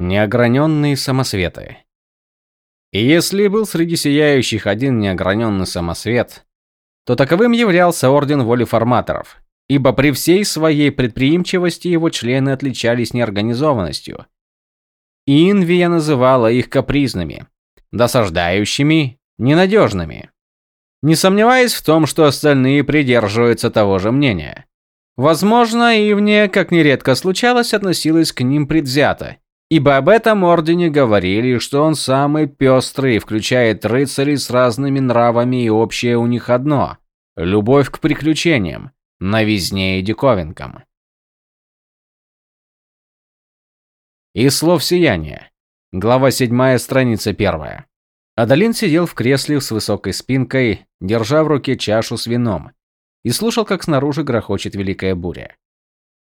Неограненные самосветы. Если был среди сияющих один неограненный самосвет, то таковым являлся Орден Воли Форматоров, ибо при всей своей предприимчивости его члены отличались неорганизованностью. Инвия называла их капризными, досаждающими, ненадежными. Не сомневаясь в том, что остальные придерживаются того же мнения. Возможно, Ивния, как нередко случалось, относилась к ним предвзято Ибо об этом ордене говорили, что он самый пестрый, включает рыцарей с разными нравами, и общее у них одно – любовь к приключениям, новизне и диковинкам. Из слов сияния. Глава 7, страница 1. Адалин сидел в кресле с высокой спинкой, держа в руке чашу с вином, и слушал, как снаружи грохочет великая буря.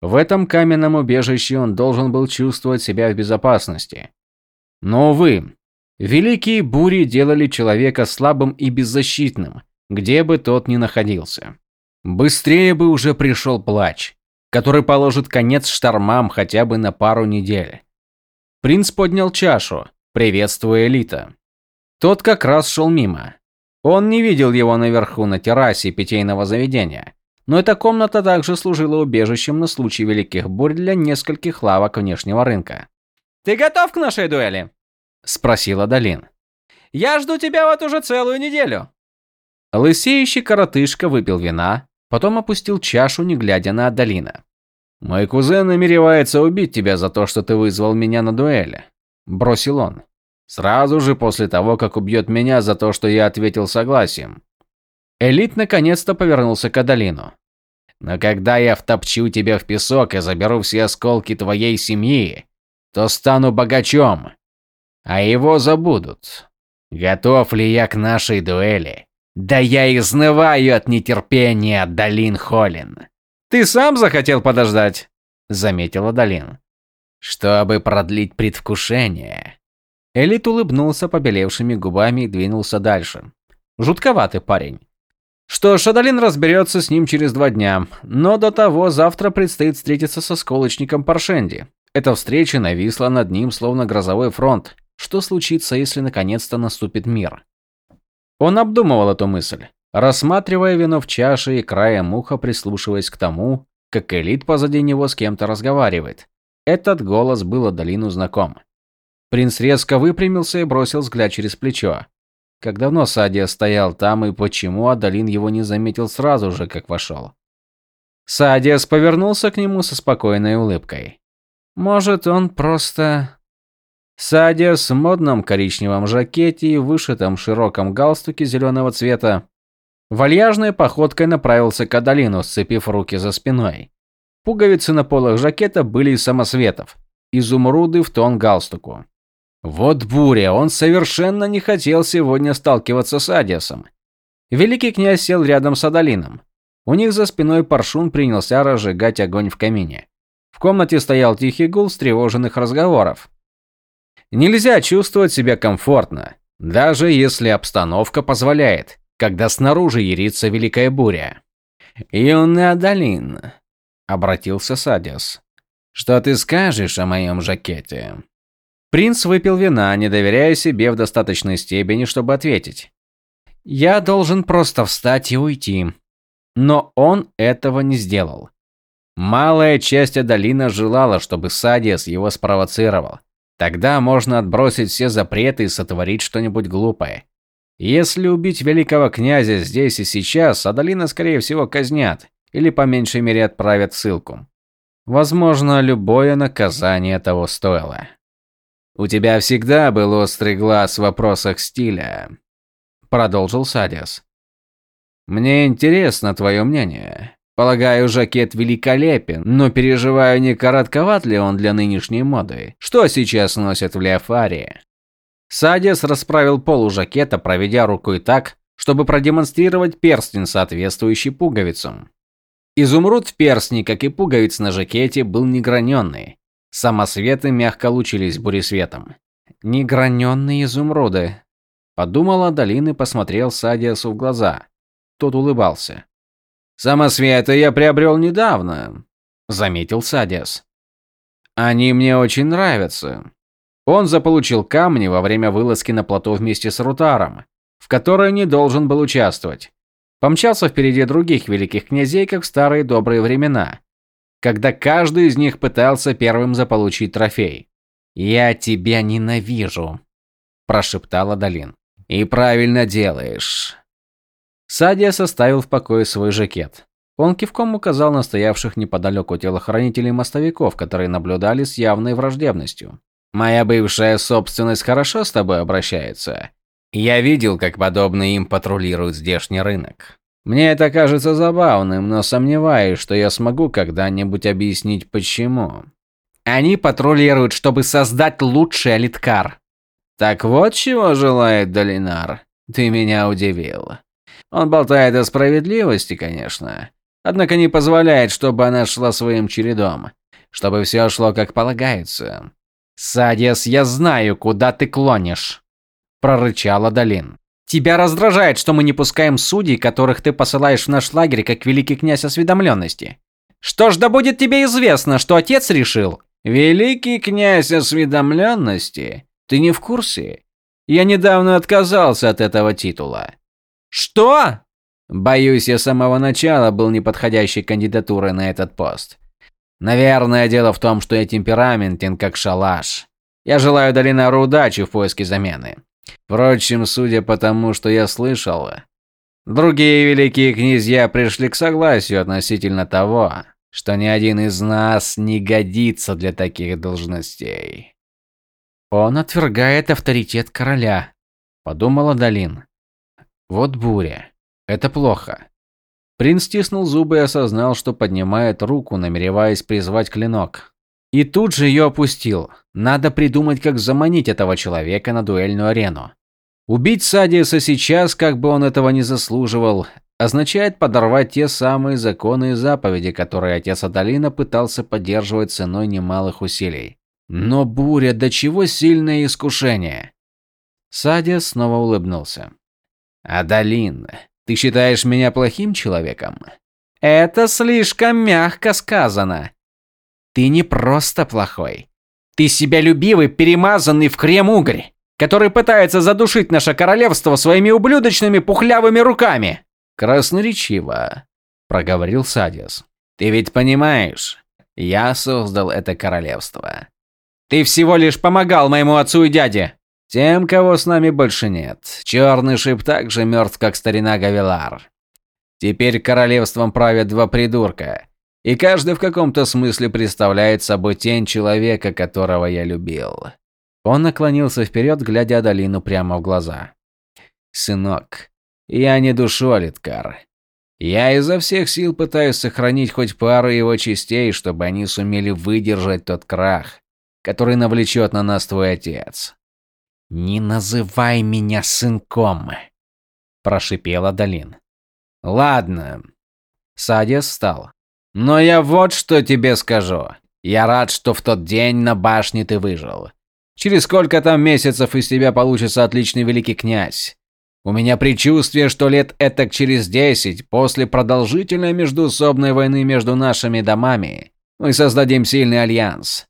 В этом каменном убежище он должен был чувствовать себя в безопасности. Но, увы, великие бури делали человека слабым и беззащитным, где бы тот ни находился. Быстрее бы уже пришел плач, который положит конец штормам хотя бы на пару недель. Принц поднял чашу, приветствуя Элита. Тот как раз шел мимо. Он не видел его наверху на террасе питейного заведения, но эта комната также служила убежищем на случай великих бурь для нескольких лавок внешнего рынка. «Ты готов к нашей дуэли?» – спросила Долин. «Я жду тебя вот уже целую неделю». Лысеющий коротышка выпил вина, потом опустил чашу, не глядя на Адалина. «Мой кузен намеревается убить тебя за то, что ты вызвал меня на дуэли», – бросил он. «Сразу же после того, как убьет меня за то, что я ответил согласием». Элит наконец-то повернулся к Адалину. Но когда я втопчу тебя в песок и заберу все осколки твоей семьи, то стану богачом, а его забудут. Готов ли я к нашей дуэли? Да я изнываю от нетерпения, Далин Холлин. Ты сам захотел подождать, заметила Далин. Чтобы продлить предвкушение. Элит улыбнулся побелевшими губами и двинулся дальше. Жутковатый парень. Что ж, Адалин разберется с ним через два дня, но до того завтра предстоит встретиться со сколочником Паршенди. Эта встреча нависла над ним словно грозовой фронт. Что случится, если наконец-то наступит мир? Он обдумывал эту мысль, рассматривая вино в чаше и краем уха прислушиваясь к тому, как элит позади него с кем-то разговаривает. Этот голос был Адалину знаком. Принц резко выпрямился и бросил взгляд через плечо. Как давно Садия стоял там и почему Адалин его не заметил сразу же, как вошел? Садиас повернулся к нему со спокойной улыбкой. Может, он просто... Садиас в модном коричневом жакете и вышитом широком галстуке зеленого цвета вальяжной походкой направился к Адалину, сцепив руки за спиной. Пуговицы на полах жакета были из самосветов, изумруды в тон галстуку. Вот буря, он совершенно не хотел сегодня сталкиваться с Адиасом. Великий князь сел рядом с Адалином. У них за спиной Паршун принялся разжигать огонь в камине. В комнате стоял тихий гул встревоженных разговоров. Нельзя чувствовать себя комфортно, даже если обстановка позволяет, когда снаружи ярится великая буря. «Юный Адалин», — обратился Садиас, — «что ты скажешь о моем жакете?» Принц выпил вина, не доверяя себе в достаточной степени, чтобы ответить. «Я должен просто встать и уйти». Но он этого не сделал. Малая часть Адалина желала, чтобы Садиас его спровоцировал. Тогда можно отбросить все запреты и сотворить что-нибудь глупое. Если убить великого князя здесь и сейчас, Адалина, скорее всего, казнят. Или по меньшей мере отправят ссылку. Возможно, любое наказание того стоило. «У тебя всегда был острый глаз в вопросах стиля», – продолжил Садис. «Мне интересно твое мнение. Полагаю, жакет великолепен, но переживаю, не коротковат ли он для нынешней моды. Что сейчас носят в Леофаре?» Садис расправил полу жакета, проведя рукой так, чтобы продемонстрировать перстень, соответствующий пуговицам. Изумруд в перстне, как и пуговиц на жакете, был неграненный. Самосветы мягко лучились буресветом. Неграненные изумруды. Подумала Долин и посмотрел Садиасу в глаза. Тот улыбался. «Самосветы я приобрел недавно», — заметил Садиас. «Они мне очень нравятся. Он заполучил камни во время вылазки на плато вместе с Рутаром, в которой не должен был участвовать. Помчался впереди других великих князей, как в старые добрые времена, когда каждый из них пытался первым заполучить трофей. «Я тебя ненавижу», – прошептала Долин. «И правильно делаешь». Садия составил в покое свой жакет. Он кивком указал на стоявших неподалеку телохранителей мостовиков, которые наблюдали с явной враждебностью. «Моя бывшая собственность хорошо с тобой обращается. Я видел, как подобные им патрулируют здешний рынок. Мне это кажется забавным, но сомневаюсь, что я смогу когда-нибудь объяснить почему. Они патрулируют, чтобы создать лучший элиткар. Так вот чего желает Долинар. Ты меня удивил. Он болтает о справедливости, конечно. Однако не позволяет, чтобы она шла своим чередом. Чтобы все шло как полагается. Садис, я знаю, куда ты клонишь. Прорычала Долин. Тебя раздражает, что мы не пускаем судей, которых ты посылаешь в наш лагерь, как великий князь осведомленности. Что ж, да будет тебе известно, что отец решил. Великий князь осведомленности? Ты не в курсе? Я недавно отказался от этого титула. Что? Боюсь, я с самого начала был неподходящей кандидатурой на этот пост. Наверное, дело в том, что я темпераментен, как шалаш. Я желаю Долинару удачи в поиске замены. Впрочем, судя по тому, что я слышал, другие великие князья пришли к согласию относительно того, что ни один из нас не годится для таких должностей. Он отвергает авторитет короля, подумала Далин. Вот буря. Это плохо. Принц стиснул зубы и осознал, что поднимает руку, намереваясь призвать клинок. И тут же ее опустил. Надо придумать, как заманить этого человека на дуэльную арену. Убить Садиуса сейчас, как бы он этого не заслуживал, означает подорвать те самые законы и заповеди, которые отец Адалина пытался поддерживать ценой немалых усилий. Но буря, до чего сильное искушение. Садиус снова улыбнулся. «Адалин, ты считаешь меня плохим человеком?» «Это слишком мягко сказано», ты не просто плохой. Ты себялюбивый, перемазанный в крем угорь, который пытается задушить наше королевство своими ублюдочными пухлявыми руками. Красноречиво, проговорил Садис. Ты ведь понимаешь, я создал это королевство. Ты всего лишь помогал моему отцу и дяде. Тем, кого с нами больше нет. Черный шип так же мертв, как старина Гавилар. Теперь королевством правят два придурка, и каждый в каком-то смысле представляет собой тень человека, которого я любил. Он наклонился вперед, глядя Адалину прямо в глаза. «Сынок, я не душу Алиткар. Я изо всех сил пытаюсь сохранить хоть пару его частей, чтобы они сумели выдержать тот крах, который навлечет на нас твой отец». «Не называй меня сынком», – прошипела Адалин. «Ладно». Садия встал. Но я вот что тебе скажу. Я рад, что в тот день на башне ты выжил. Через сколько там месяцев из тебя получится отличный великий князь. У меня предчувствие, что лет этак через десять, после продолжительной междуусобной войны между нашими домами, мы создадим сильный альянс.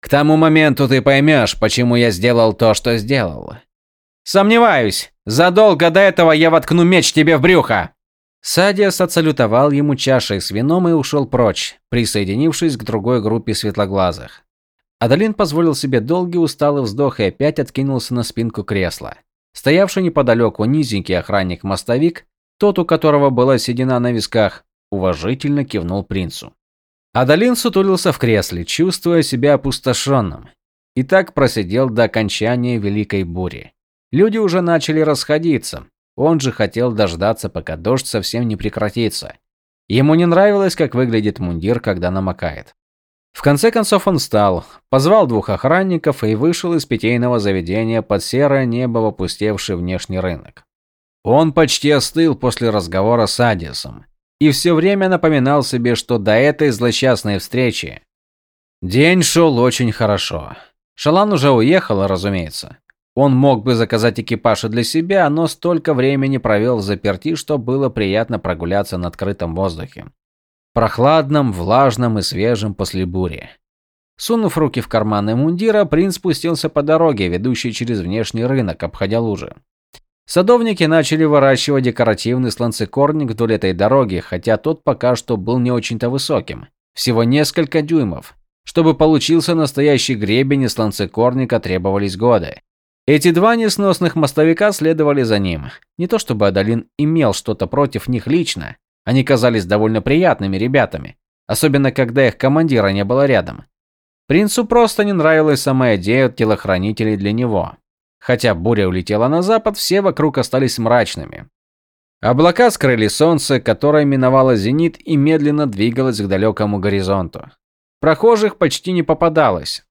К тому моменту ты поймешь, почему я сделал то, что сделал. Сомневаюсь. Задолго до этого я воткну меч тебе в брюхо. Садиас отсалютовал ему чашей с вином и ушел прочь, присоединившись к другой группе светлоглазых. Адалин позволил себе долгий усталый вздох и опять откинулся на спинку кресла. Стоявший неподалеку низенький охранник-мостовик, тот, у которого была седина на висках, уважительно кивнул принцу. Адалин сутулился в кресле, чувствуя себя опустошенным. И так просидел до окончания Великой Бури. Люди уже начали расходиться, он же хотел дождаться, пока дождь совсем не прекратится. Ему не нравилось, как выглядит мундир, когда намокает. В конце концов он встал, позвал двух охранников и вышел из питейного заведения под серое небо опустевший внешний рынок. Он почти остыл после разговора с Адисом и все время напоминал себе, что до этой злосчастной встречи день шел очень хорошо. Шалан уже уехала, разумеется. Он мог бы заказать экипаж и для себя, но столько времени провел в заперти, что было приятно прогуляться на открытом воздухе. Прохладном, влажном и свежем после бури. Сунув руки в карманы мундира, принц спустился по дороге, ведущей через внешний рынок, обходя лужи. Садовники начали выращивать декоративный сланцекорник вдоль этой дороги, хотя тот пока что был не очень-то высоким. Всего несколько дюймов. Чтобы получился настоящий гребень из сланцекорника требовались годы. Эти два несносных мостовика следовали за ним. Не то чтобы Адалин имел что-то против них лично. Они казались довольно приятными ребятами. Особенно, когда их командира не было рядом. Принцу просто не нравилась сама идея телохранителей для него. Хотя буря улетела на запад, все вокруг остались мрачными. Облака скрыли солнце, которое миновало зенит и медленно двигалось к далекому горизонту. Прохожих почти не попадалось.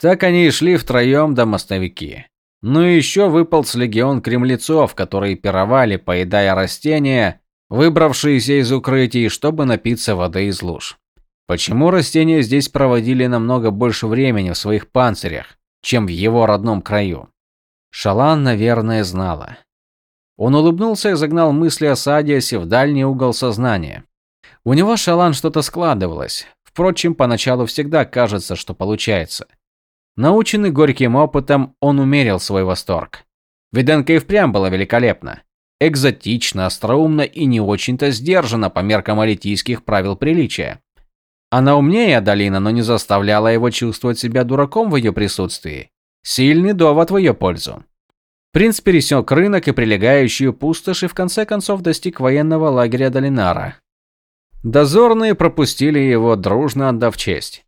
Так они и шли втроем до мостовики. Ну и еще выполз легион кремлецов, которые пировали, поедая растения, выбравшиеся из укрытий, чтобы напиться воды из луж. Почему растения здесь проводили намного больше времени в своих панцирях, чем в его родном краю? Шалан, наверное, знала. Он улыбнулся и загнал мысли о Садиасе в дальний угол сознания. У него Шалан что-то складывалось. Впрочем, поначалу всегда кажется, что получается. Наученный горьким опытом, он умерил свой восторг. Виденка и впрямь была великолепна. Экзотично, остроумно и не очень-то сдержанно по меркам алитийских правил приличия. Она умнее Адалина, но не заставляла его чувствовать себя дураком в ее присутствии. Сильный довод в ее пользу. Принц пересек рынок и прилегающую пустошь и в конце концов достиг военного лагеря Долинара. Дозорные пропустили его, дружно отдав честь.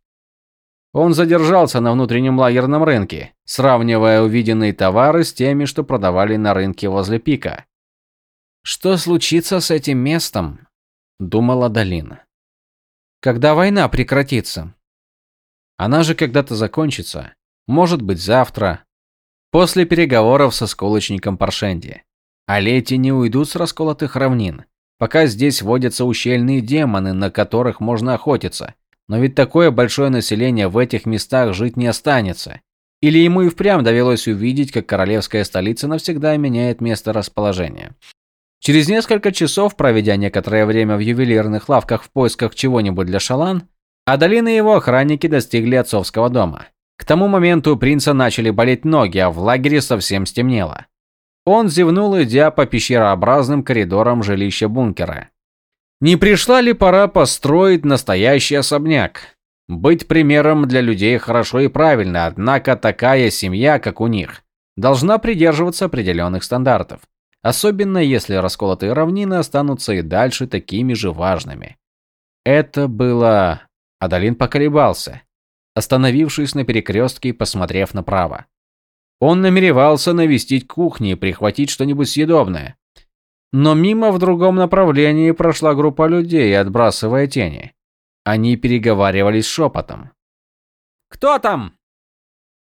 Он задержался на внутреннем лагерном рынке, сравнивая увиденные товары с теми, что продавали на рынке возле пика. «Что случится с этим местом?» – думала Долина. Когда война прекратится? Она же когда-то закончится. Может быть, завтра. После переговоров со сколочником Паршенди. А лети не уйдут с расколотых равнин. Пока здесь водятся ущельные демоны, на которых можно охотиться. Но ведь такое большое население в этих местах жить не останется. Или ему и впрямь довелось увидеть, как королевская столица навсегда меняет место расположения. Через несколько часов, проведя некоторое время в ювелирных лавках в поисках чего-нибудь для Шалан, Адалин и его охранники достигли отцовского дома. К тому моменту у принца начали болеть ноги, а в лагере совсем стемнело. Он зевнул, идя по пещерообразным коридорам жилища бункера. Не пришла ли пора построить настоящий особняк? Быть примером для людей хорошо и правильно, однако такая семья, как у них, должна придерживаться определенных стандартов. Особенно если расколотые равнины останутся и дальше такими же важными. Это было... Адалин поколебался, остановившись на перекрестке и посмотрев направо. Он намеревался навестить кухню и прихватить что-нибудь съедобное. Но мимо в другом направлении прошла группа людей, отбрасывая тени. Они переговаривались шепотом. «Кто там?»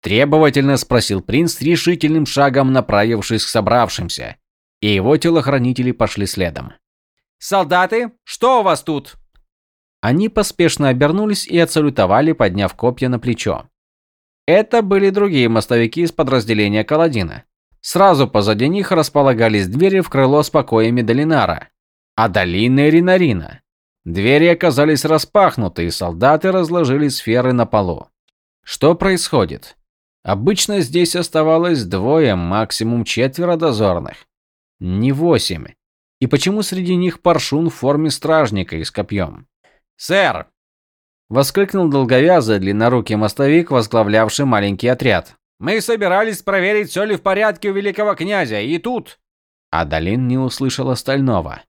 Требовательно спросил принц, решительным шагом направившись к собравшимся и его телохранители пошли следом. «Солдаты, что у вас тут?» Они поспешно обернулись и отсалютовали, подняв копья на плечо. Это были другие мостовики из подразделения Каладина. Сразу позади них располагались двери в крыло с покоями Долинара, а долины Ринарина. Двери оказались распахнуты, и солдаты разложили сферы на полу. Что происходит? Обычно здесь оставалось двое, максимум четверо дозорных не восемь. И почему среди них паршун в форме стражника и с копьем? «Сэр!» – воскликнул долговязый длиннорукий мостовик, возглавлявший маленький отряд. «Мы собирались проверить, все ли в порядке у великого князя, и тут...» Адалин не услышал остального.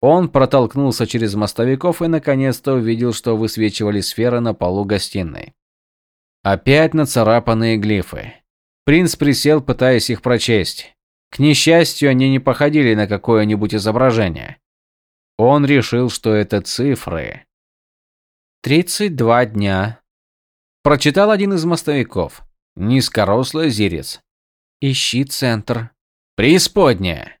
Он протолкнулся через мостовиков и наконец-то увидел, что высвечивали сферы на полу гостиной. Опять нацарапанные глифы. Принц присел, пытаясь их прочесть. К несчастью, они не походили на какое-нибудь изображение. Он решил, что это цифры. «Тридцать два дня», – прочитал один из мостовиков. Низкорослый зирец. «Ищи центр». «Преисподняя».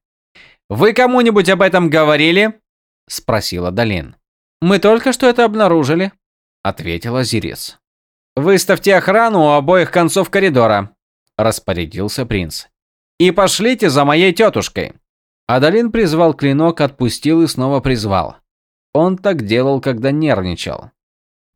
«Вы кому-нибудь об этом говорили?» – спросила Долин. «Мы только что это обнаружили», – ответила Зирец. «Выставьте охрану у обоих концов коридора», – распорядился принц. И пошлите за моей тетушкой. Адалин призвал клинок, отпустил и снова призвал. Он так делал, когда нервничал.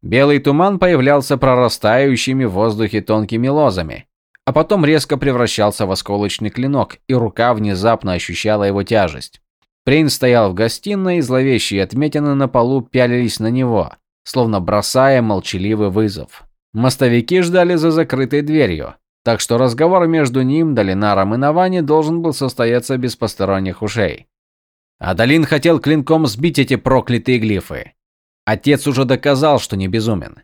Белый туман появлялся прорастающими в воздухе тонкими лозами, а потом резко превращался в осколочный клинок, и рука внезапно ощущала его тяжесть. Принц стоял в гостиной, и зловещие отметины на полу пялились на него, словно бросая молчаливый вызов. Мостовики ждали за закрытой дверью, так что разговор между ним, Долинаром и Навани должен был состояться без посторонних ушей. Адалин хотел клинком сбить эти проклятые глифы. Отец уже доказал, что не безумен.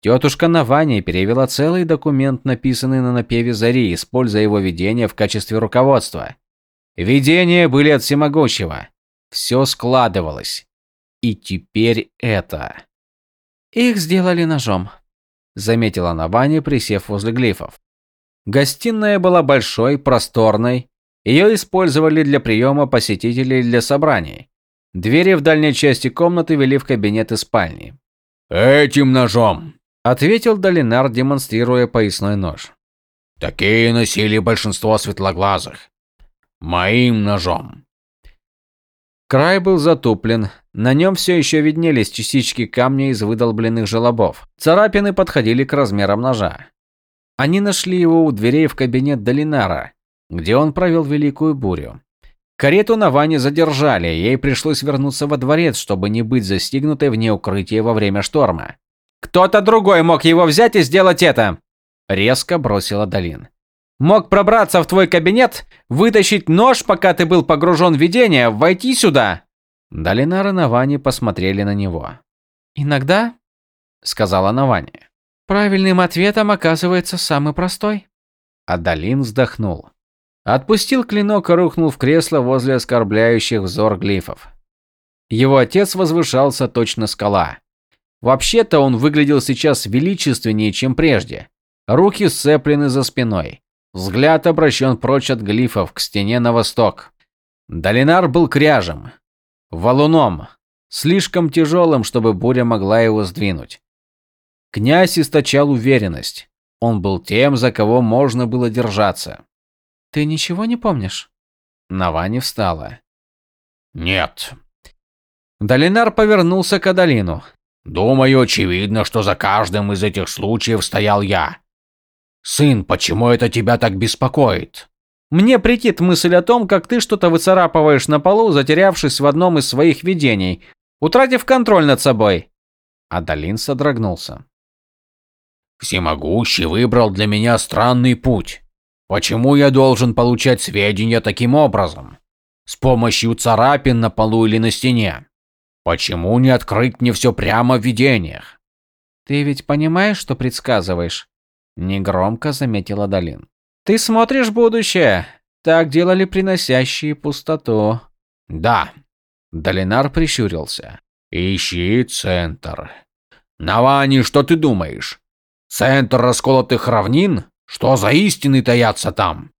Тетушка Навани перевела целый документ, написанный на напеве Зари, используя его видение в качестве руководства. Видения были от всемогущего. Все складывалось. И теперь это. Их сделали ножом, заметила Навани, присев возле глифов. Гостиная была большой, просторной. Ее использовали для приема посетителей для собраний. Двери в дальней части комнаты вели в кабинет и спальни. «Этим ножом», – ответил Долинар, демонстрируя поясной нож. «Такие носили большинство светлоглазых. Моим ножом». Край был затуплен, на нем все еще виднелись частички камня из выдолбленных желобов. Царапины подходили к размерам ножа. Они нашли его у дверей в кабинет Долинара, где он провел великую бурю. Карету на Ване задержали, ей пришлось вернуться во дворец, чтобы не быть застигнутой вне укрытия во время шторма. «Кто-то другой мог его взять и сделать это!» – резко бросила Долин. «Мог пробраться в твой кабинет, вытащить нож, пока ты был погружен в видение, войти сюда!» Долинар и Навани посмотрели на него. «Иногда», – сказала Навани, – «правильным ответом оказывается самый простой». А Долин вздохнул. Отпустил клинок и рухнул в кресло возле оскорбляющих взор глифов. Его отец возвышался точно скала. Вообще-то он выглядел сейчас величественнее, чем прежде. Руки сцеплены за спиной. Взгляд обращен прочь от глифов к стене на восток. Долинар был кряжем, валуном, слишком тяжелым, чтобы буря могла его сдвинуть. Князь источал уверенность. Он был тем, за кого можно было держаться. Ты ничего не помнишь? Навани встала. Нет. Долинар повернулся к Адалину. Думаю, очевидно, что за каждым из этих случаев стоял я. Сын, почему это тебя так беспокоит? Мне притит мысль о том, как ты что-то выцарапываешь на полу, затерявшись в одном из своих видений, утратив контроль над собой. Адалин содрогнулся. Всемогущий выбрал для меня странный путь. Почему я должен получать сведения таким образом? С помощью царапин на полу или на стене? Почему не открыть мне все прямо в видениях? Ты ведь понимаешь, что предсказываешь? Негромко заметила Долин. Ты смотришь будущее. Так делали приносящие пустоту. Да. Долинар прищурился. Ищи центр. Навани, что ты думаешь? Центр расколотых равнин? Что за истины таятся там?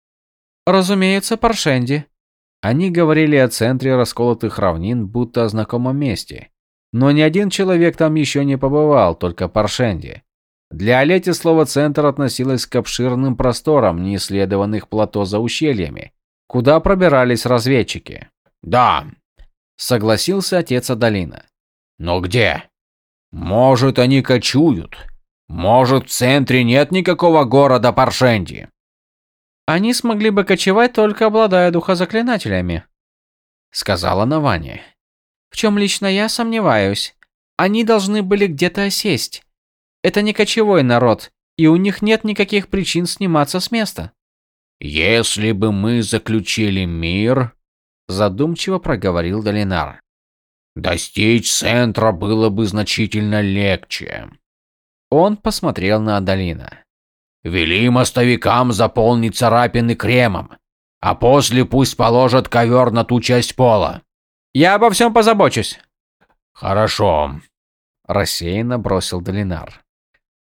Разумеется, Паршенди. Они говорили о центре расколотых равнин, будто о знакомом месте. Но ни один человек там еще не побывал, только Паршенди. Для Олети слово «центр» относилось к обширным просторам неисследованных плато за ущельями, куда пробирались разведчики. «Да», — согласился отец Адалина. «Но где? Может, они кочуют? Может, в центре нет никакого города Паршенди? Они смогли бы кочевать, только обладая духозаклинателями, сказала Навани. В чем лично я сомневаюсь. Они должны были где-то осесть. Это не кочевой народ, и у них нет никаких причин сниматься с места. Если бы мы заключили мир, задумчиво проговорил Долинар. Достичь центра было бы значительно легче. Он посмотрел на Адалина. «Вели мостовикам заполнить царапины кремом, а после пусть положат ковер на ту часть пола». «Я обо всем позабочусь». «Хорошо», – рассеянно бросил Долинар.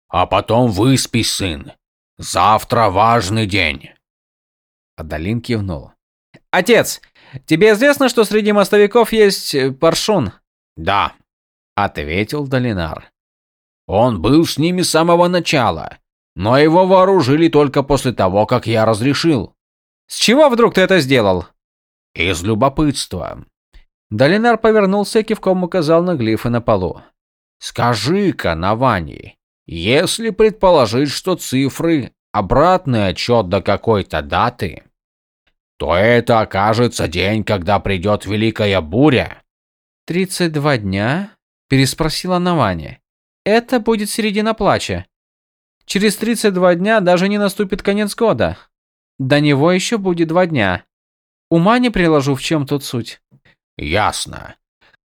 «А потом выспись, сын. Завтра важный день». Адалин кивнул. «Отец, тебе известно, что среди мостовиков есть паршун?» «Да», – ответил Долинар. Он был с ними с самого начала, но его вооружили только после того, как я разрешил. С чего вдруг ты это сделал? Из любопытства. Долинар повернулся и кивком указал на глифы на полу. Скажи-ка, Навани, если предположить, что цифры – обратный отчет до какой-то даты, то это окажется день, когда придет Великая Буря. «Тридцать два дня?» – переспросила Навани. «Это будет середина плача. Через тридцать два дня даже не наступит конец года. До него еще будет два дня. Ума не приложу, в чем тут суть». «Ясно.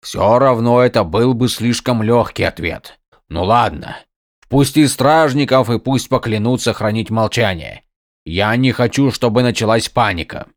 Все равно это был бы слишком легкий ответ. Ну ладно. Впусти стражников и пусть поклянутся хранить молчание. Я не хочу, чтобы началась паника.